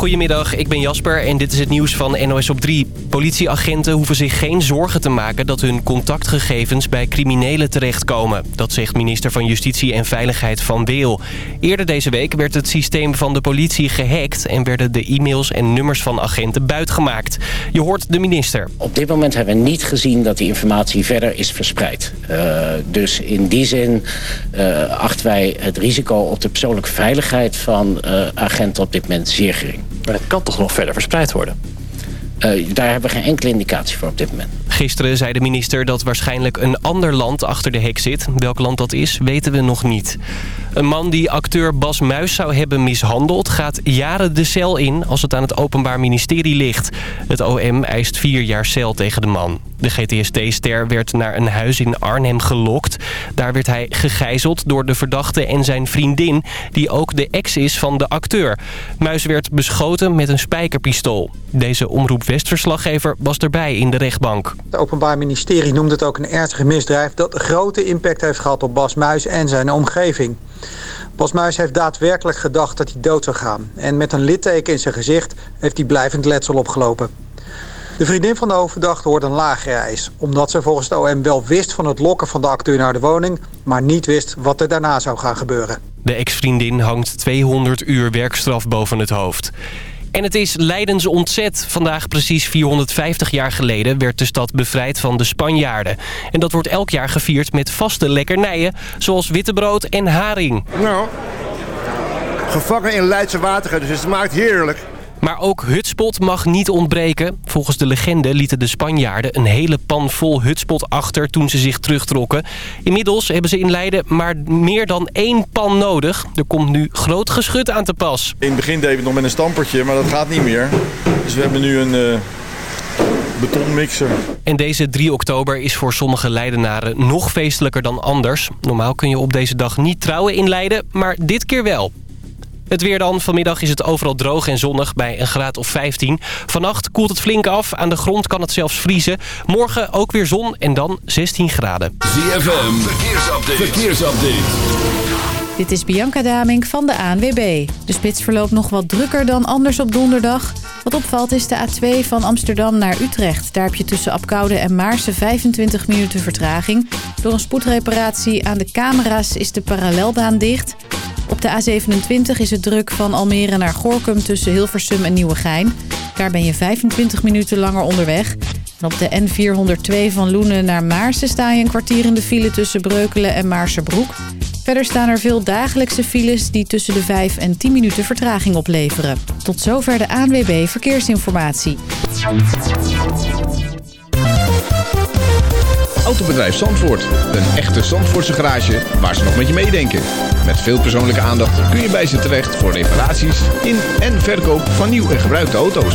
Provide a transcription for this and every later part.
Goedemiddag, ik ben Jasper en dit is het nieuws van NOS op 3. Politieagenten hoeven zich geen zorgen te maken dat hun contactgegevens bij criminelen terechtkomen. Dat zegt minister van Justitie en Veiligheid Van Weel. Eerder deze week werd het systeem van de politie gehackt... en werden de e-mails en nummers van agenten buitgemaakt. Je hoort de minister. Op dit moment hebben we niet gezien dat die informatie verder is verspreid. Uh, dus in die zin uh, achten wij het risico op de persoonlijke veiligheid van uh, agenten op dit moment zeer gering. Maar het kan toch nog verder verspreid worden? Uh, daar hebben we geen enkele indicatie voor op dit moment. Gisteren zei de minister dat waarschijnlijk een ander land achter de hek zit. Welk land dat is, weten we nog niet. Een man die acteur Bas Muis zou hebben mishandeld... gaat jaren de cel in als het aan het Openbaar Ministerie ligt. Het OM eist vier jaar cel tegen de man. De GTSD-ster werd naar een huis in Arnhem gelokt. Daar werd hij gegijzeld door de verdachte en zijn vriendin... die ook de ex is van de acteur. Muis werd beschoten met een spijkerpistool. Deze Omroep West-verslaggever was erbij in de rechtbank. Het Openbaar Ministerie noemde het ook een ernstige misdrijf... dat grote impact heeft gehad op Bas Muis en zijn omgeving. Bas Muis heeft daadwerkelijk gedacht dat hij dood zou gaan. En met een litteken in zijn gezicht heeft hij blijvend letsel opgelopen. De vriendin van de hoofdverdachte hoort een lagere eis. Omdat ze volgens de OM wel wist van het lokken van de acteur naar de woning... maar niet wist wat er daarna zou gaan gebeuren. De ex-vriendin hangt 200 uur werkstraf boven het hoofd. En het is Leidens ontzet. Vandaag precies 450 jaar geleden werd de stad bevrijd van de Spanjaarden. En dat wordt elk jaar gevierd met vaste lekkernijen, zoals wittebrood en haring. Nou, gevangen in Leidse water, dus het smaakt heerlijk. Maar ook hutspot mag niet ontbreken. Volgens de legende lieten de Spanjaarden een hele pan vol hutspot achter toen ze zich terugtrokken. Inmiddels hebben ze in Leiden maar meer dan één pan nodig. Er komt nu groot geschut aan te pas. In het begin deden we het nog met een stampertje, maar dat gaat niet meer. Dus we hebben nu een... Uh betonmixer. En deze 3 oktober is voor sommige Leidenaren nog feestelijker dan anders. Normaal kun je op deze dag niet trouwen in Leiden, maar dit keer wel. Het weer dan. Vanmiddag is het overal droog en zonnig bij een graad of 15. Vannacht koelt het flink af. Aan de grond kan het zelfs vriezen. Morgen ook weer zon en dan 16 graden. Dit is Bianca Daming van de ANWB. De spits verloopt nog wat drukker dan anders op donderdag. Wat opvalt is de A2 van Amsterdam naar Utrecht. Daar heb je tussen Apkoude en Maarsen 25 minuten vertraging. Door een spoedreparatie aan de camera's is de parallelbaan dicht... Op de A27 is het druk van Almere naar Gorkum tussen Hilversum en Nieuwegein. Daar ben je 25 minuten langer onderweg. Op de N402 van Loenen naar Maarsen sta je een kwartier in de file tussen Breukelen en Maarsenbroek. Verder staan er veel dagelijkse files die tussen de 5 en 10 minuten vertraging opleveren. Tot zover de ANWB Verkeersinformatie. Autobedrijf Zandvoort. Een echte Zandvoortse garage waar ze nog met je meedenken. Met veel persoonlijke aandacht kun je bij ze terecht voor reparaties in en verkoop van nieuw en gebruikte auto's.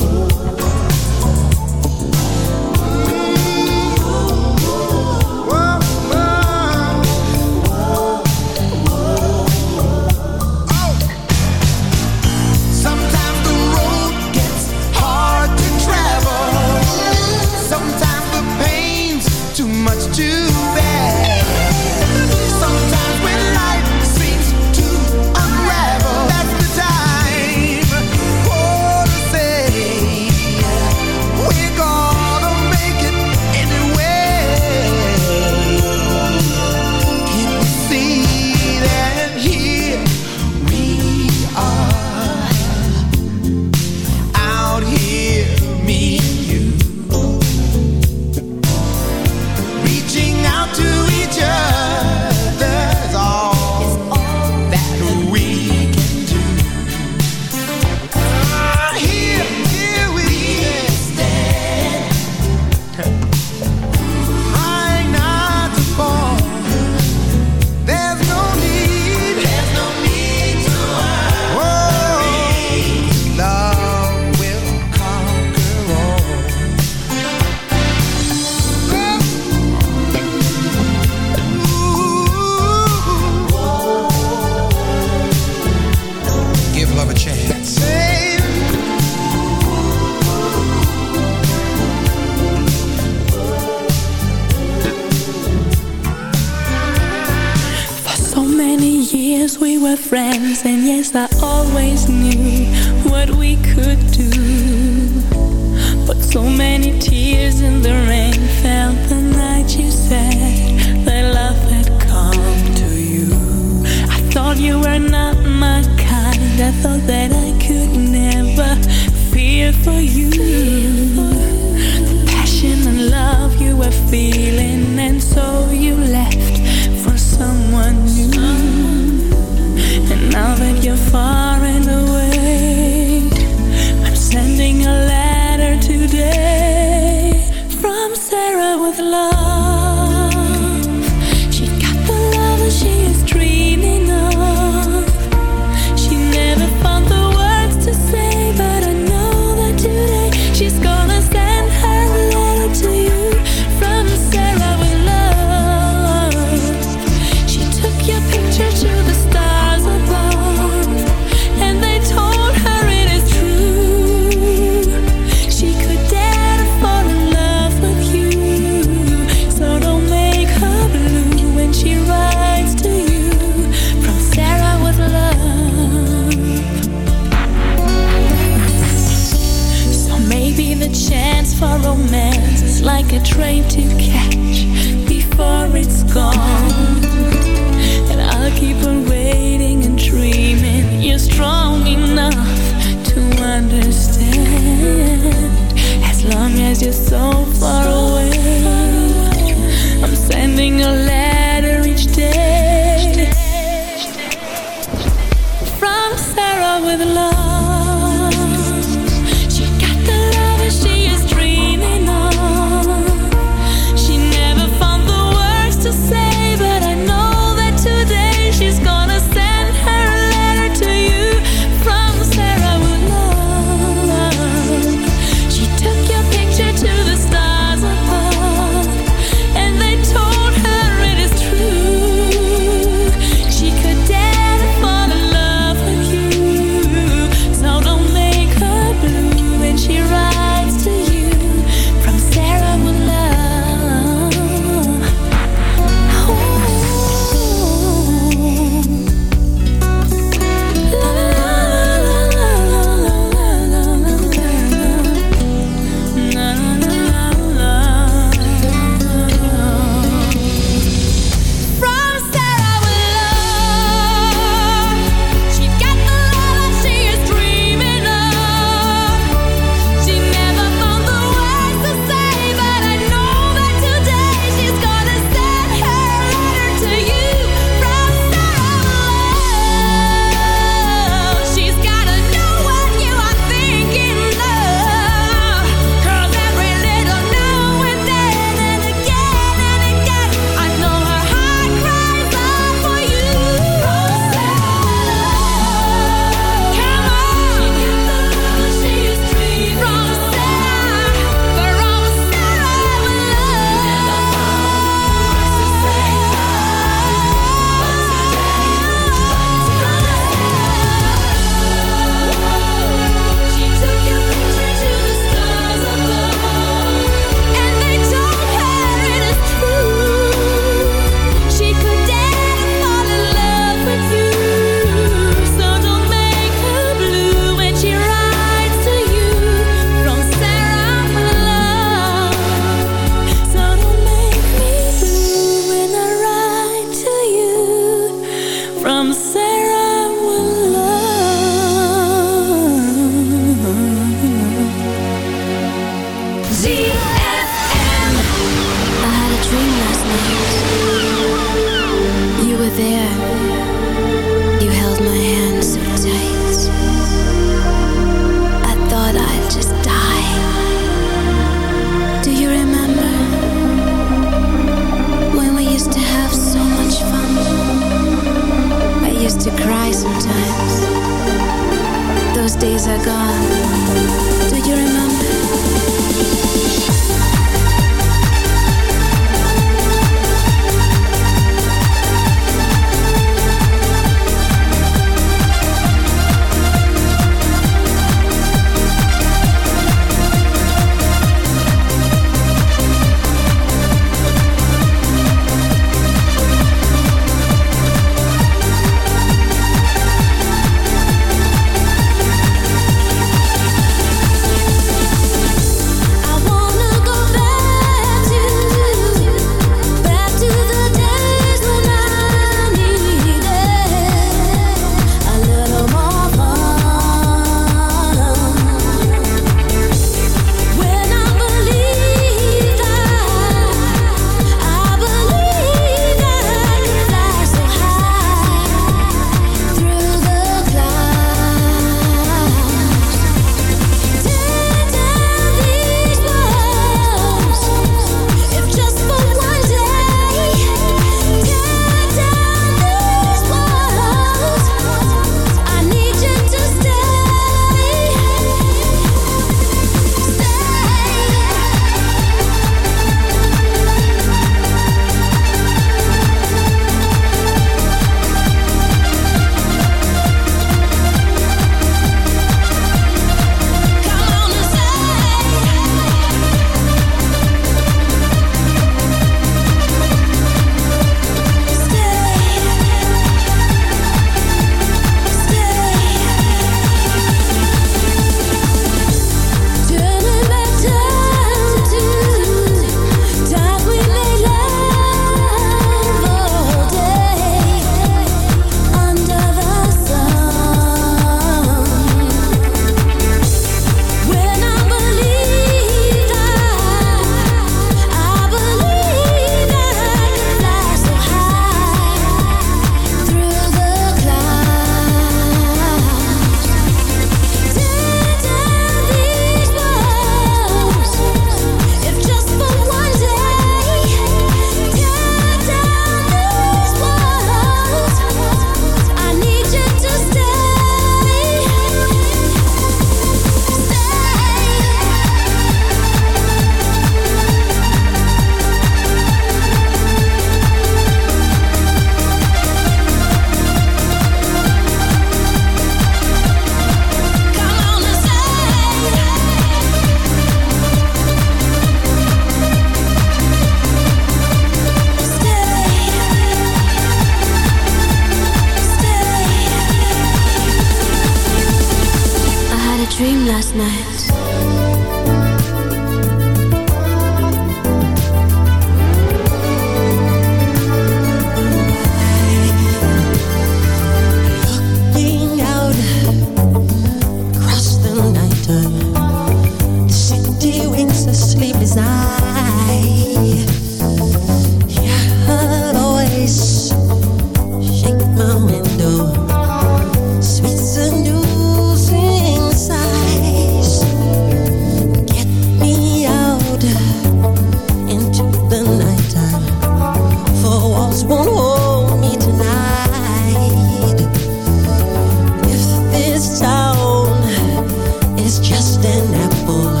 an apple,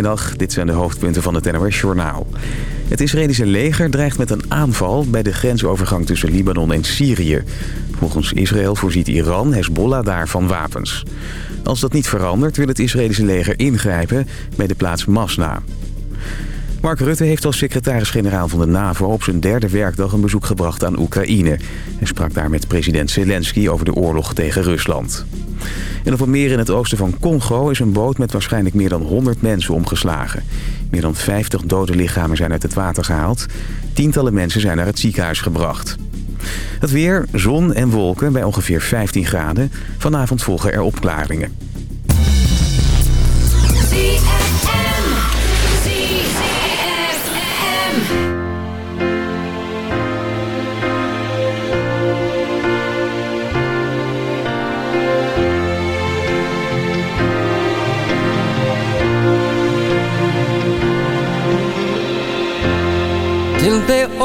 Goedemiddag, dit zijn de hoofdpunten van het NOS Journaal. Het Israëlische leger dreigt met een aanval bij de grensovergang tussen Libanon en Syrië. Volgens Israël voorziet Iran Hezbollah daar van wapens. Als dat niet verandert wil het Israëlische leger ingrijpen bij de plaats Masna. Mark Rutte heeft als secretaris-generaal van de NAVO op zijn derde werkdag een bezoek gebracht aan Oekraïne. Hij sprak daar met president Zelensky over de oorlog tegen Rusland. En op een meer in het oosten van Congo is een boot met waarschijnlijk meer dan 100 mensen omgeslagen. Meer dan 50 dode lichamen zijn uit het water gehaald. Tientallen mensen zijn naar het ziekenhuis gebracht. Het weer, zon en wolken bij ongeveer 15 graden. Vanavond volgen er opklaringen.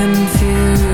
confused.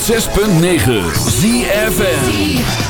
106.9 ZFM.